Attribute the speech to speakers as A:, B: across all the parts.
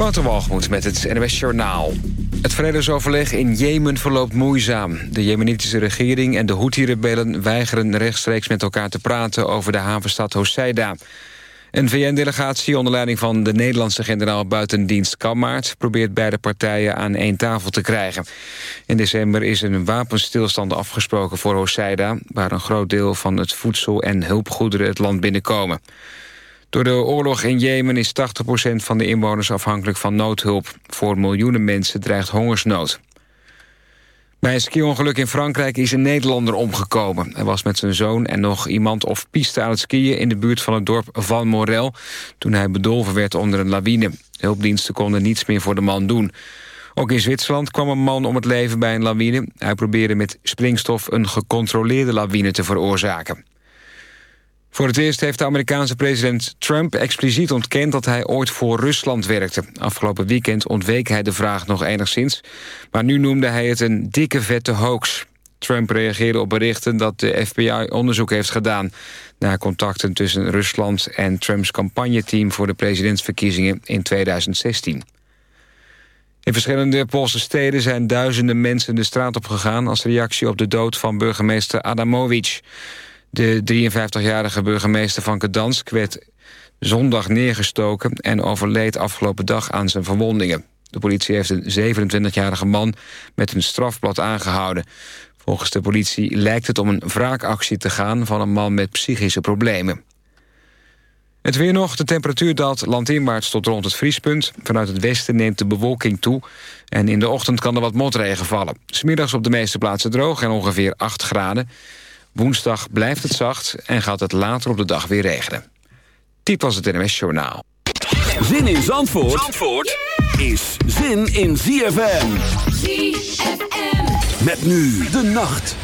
A: Walgemoed met het NWS Journaal. Het vredesoverleg in Jemen verloopt moeizaam. De jemenitische regering en de Houthi-rebellen weigeren rechtstreeks met elkaar te praten over de havenstad Hoseida. Een VN-delegatie onder leiding van de Nederlandse generaal buitendienst Kammaert... probeert beide partijen aan één tafel te krijgen. In december is een wapenstilstand afgesproken voor Hoseida... waar een groot deel van het voedsel en hulpgoederen het land binnenkomen. Door de oorlog in Jemen is 80% van de inwoners afhankelijk van noodhulp. Voor miljoenen mensen dreigt hongersnood. Bij een skiongeluk in Frankrijk is een Nederlander omgekomen. Hij was met zijn zoon en nog iemand of piste aan het skiën... in de buurt van het dorp Van Morel... toen hij bedolven werd onder een lawine. Hulpdiensten konden niets meer voor de man doen. Ook in Zwitserland kwam een man om het leven bij een lawine. Hij probeerde met springstof een gecontroleerde lawine te veroorzaken. Voor het eerst heeft de Amerikaanse president Trump expliciet ontkend dat hij ooit voor Rusland werkte. Afgelopen weekend ontweek hij de vraag nog enigszins, maar nu noemde hij het een dikke vette hoax. Trump reageerde op berichten dat de FBI onderzoek heeft gedaan... naar contacten tussen Rusland en Trumps campagneteam... voor de presidentsverkiezingen in 2016. In verschillende Poolse steden zijn duizenden mensen de straat op gegaan... als reactie op de dood van burgemeester Adamovic. De 53-jarige burgemeester van Gdansk werd zondag neergestoken... en overleed afgelopen dag aan zijn verwondingen. De politie heeft een 27-jarige man met een strafblad aangehouden. Volgens de politie lijkt het om een wraakactie te gaan... van een man met psychische problemen. Het weer nog. De temperatuur daalt landinwaarts tot rond het vriespunt. Vanuit het westen neemt de bewolking toe. En in de ochtend kan er wat motregen vallen. Smiddags op de meeste plaatsen droog en ongeveer 8 graden. Woensdag blijft het zacht en gaat het later op de dag weer regenen. Dit was het NMS Journaal.
B: Zin in Zandvoort, Zandvoort is zin in ZFM.
C: ZFM.
B: Met nu de nacht.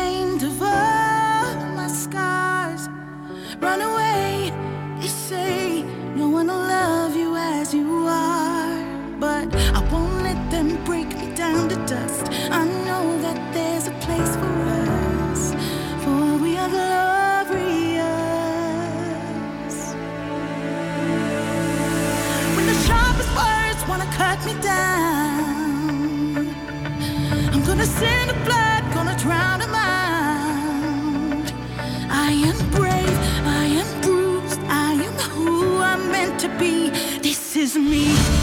C: same It's me.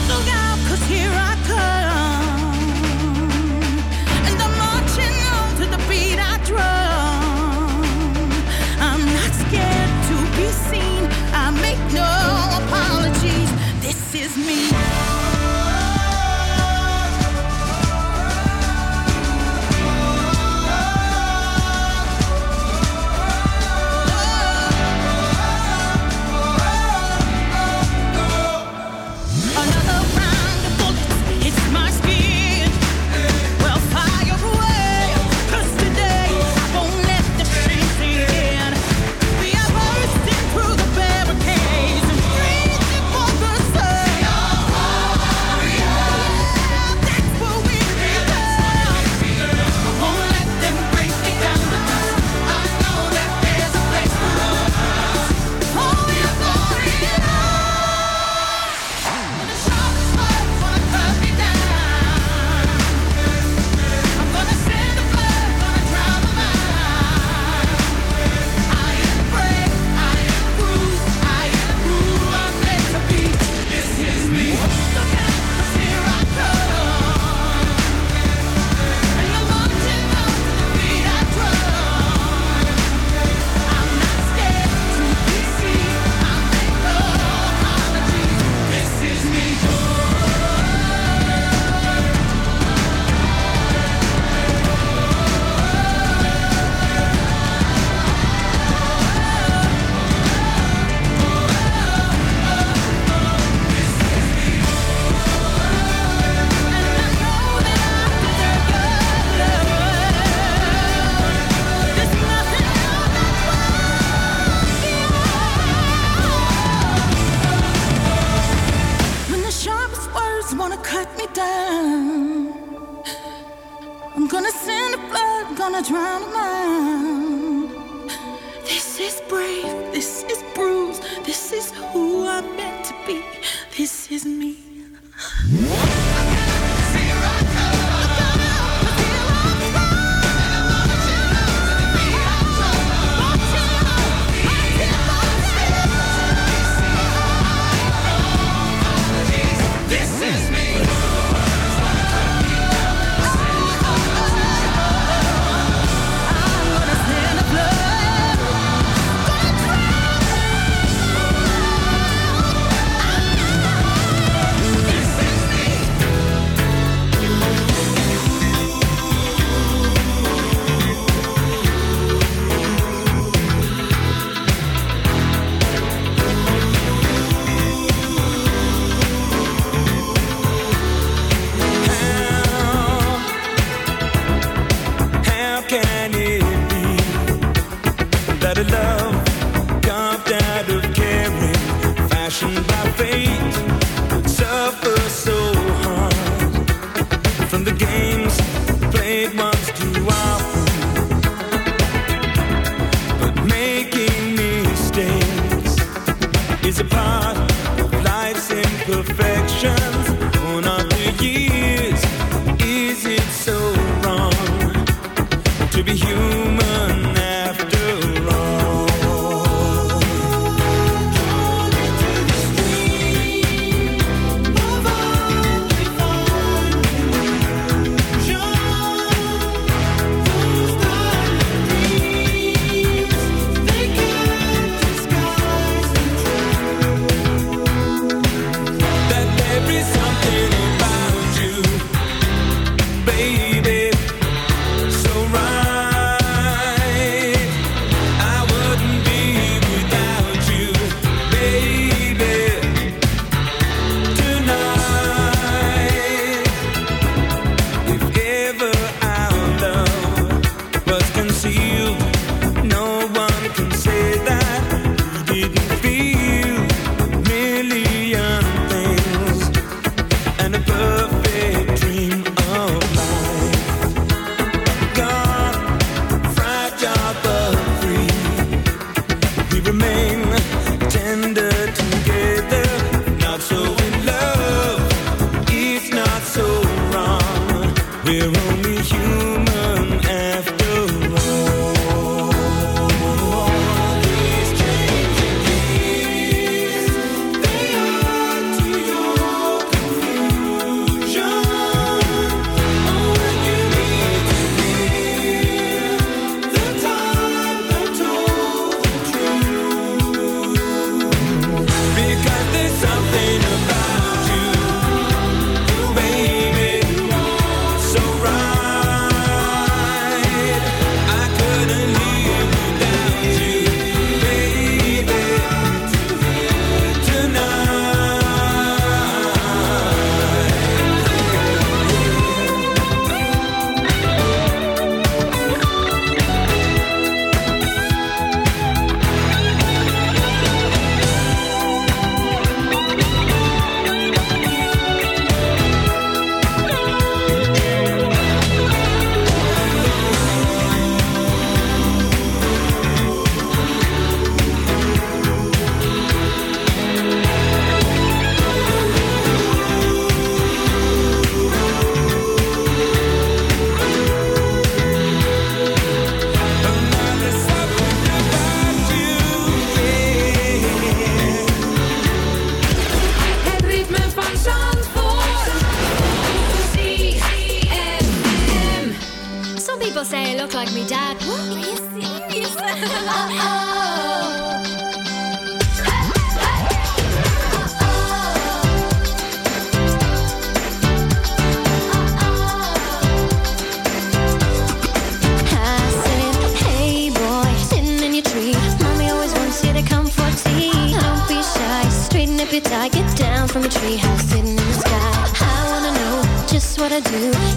D: Do.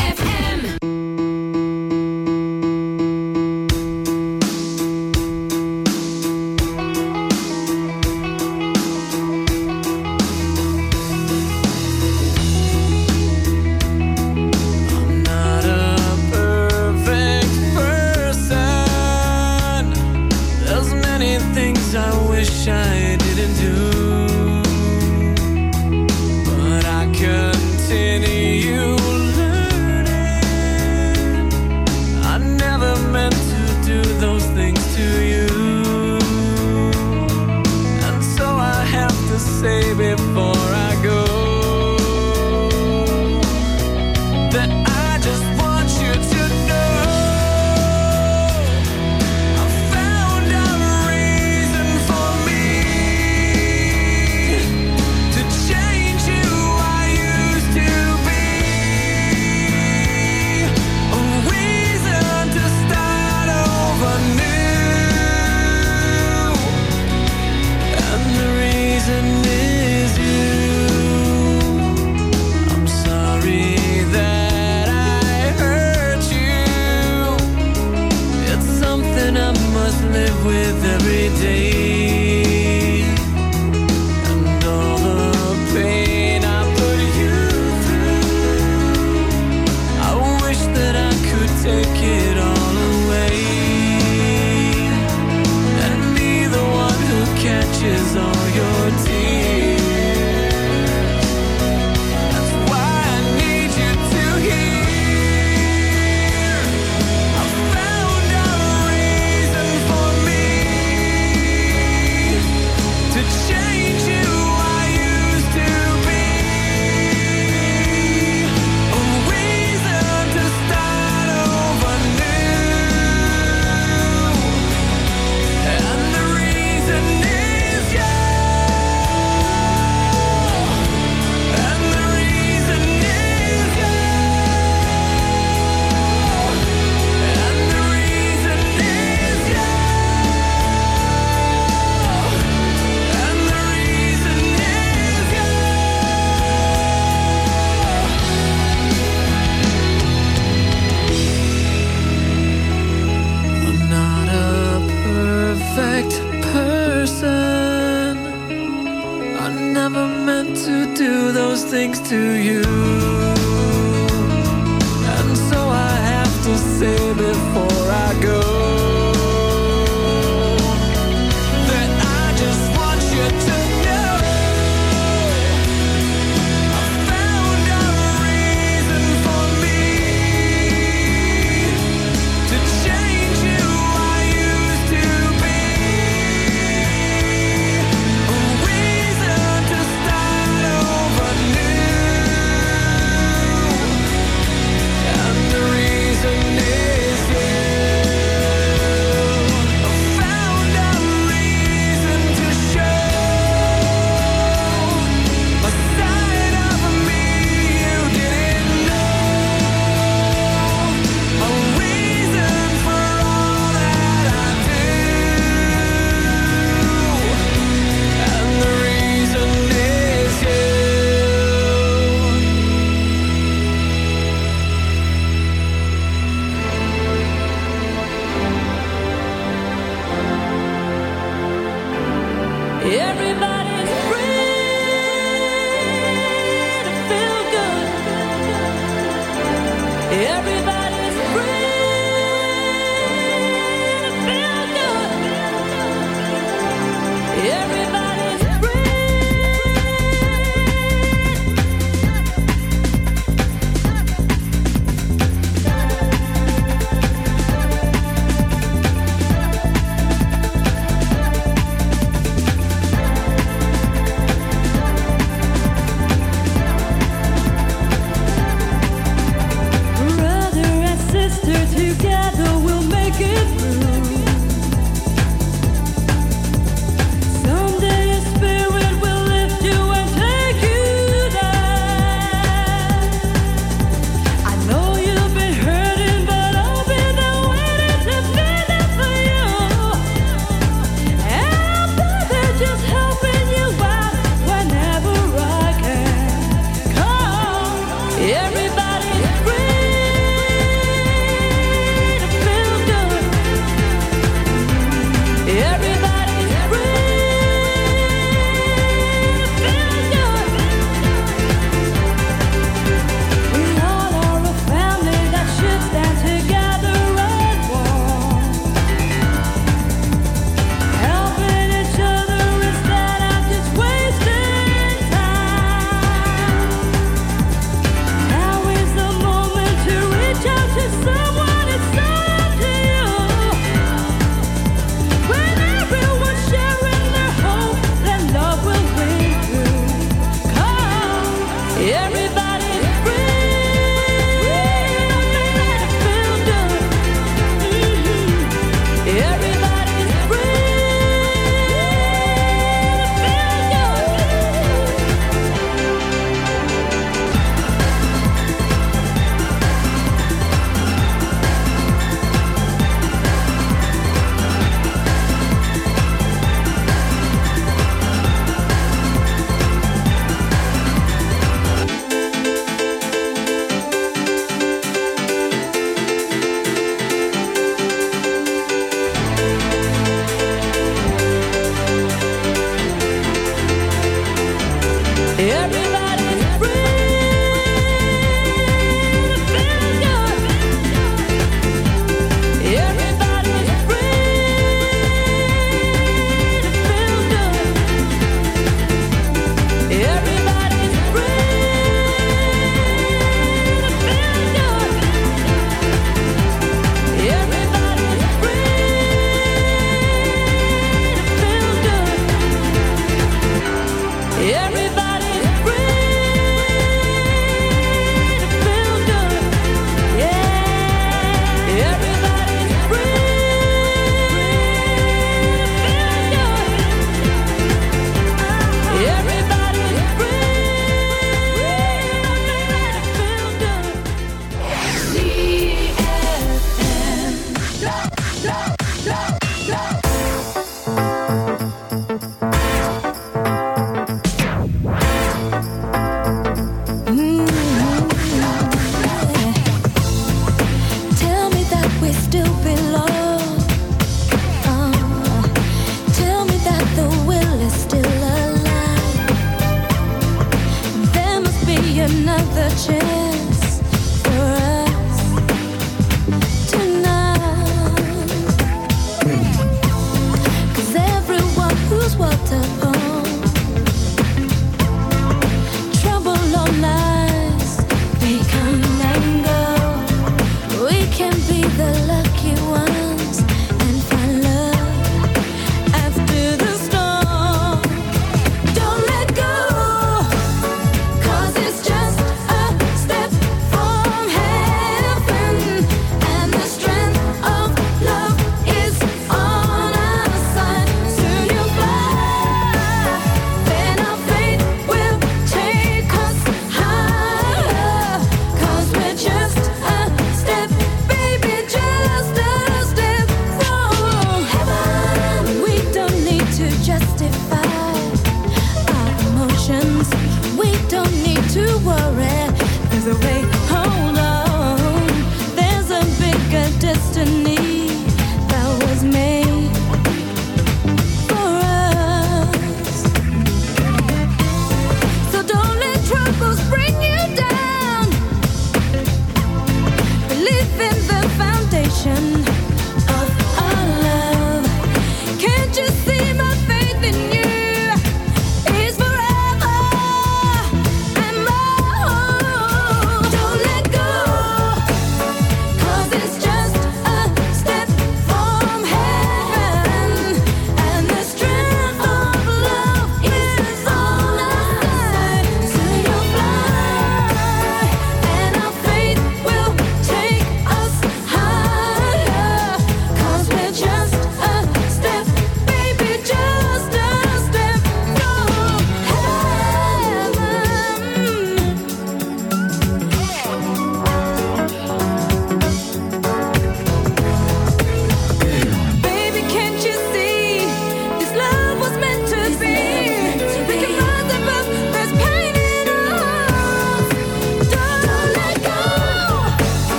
B: before I go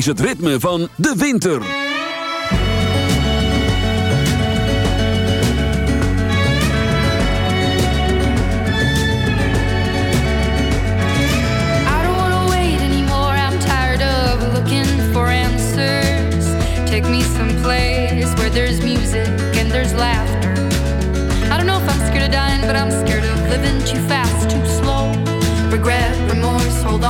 B: is het ritme van de winter.
E: Take me someplace where there's music and there's laughter. I don't know if I'm scared of dying, but I'm scared of living too fast, too slow. Regret, remorse, hold on.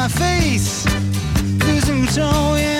E: my
F: face, losing control, yeah.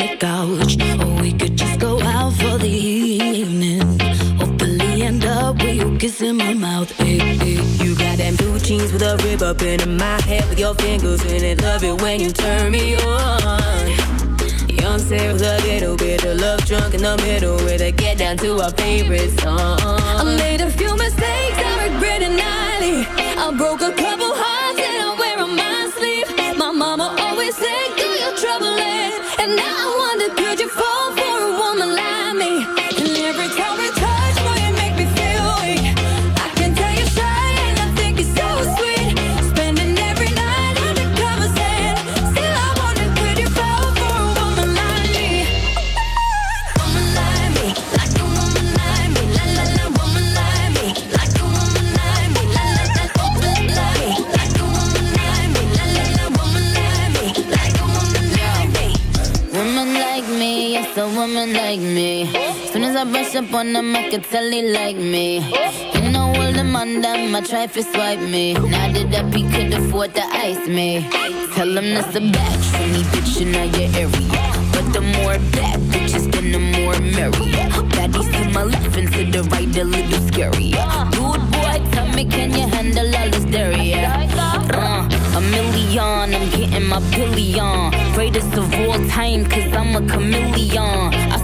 E: in Hopefully, end up with You kissing my mouth. Eh, eh. You got them blue jeans with a rib up in my head with your fingers in it. Love it when you turn me on. Young Sarah with a little bit of love drunk in the middle with a get down to our favorite song. I made a few mistakes, I regret it nightly. I broke a couple I
G: up on them, I can tell he like me. You know all the man them, I try to swipe me. Now that he could afford to ice me. Tell him that's a batch for me, bitch, in your area. But the more bad bitches, then the more merry. Baddies to my left and to the right, a little scarier. Dude, boy, tell me, can you handle all this dairy? Uh, a million, I'm getting my billion. Greatest of all time, cause I'm a chameleon. I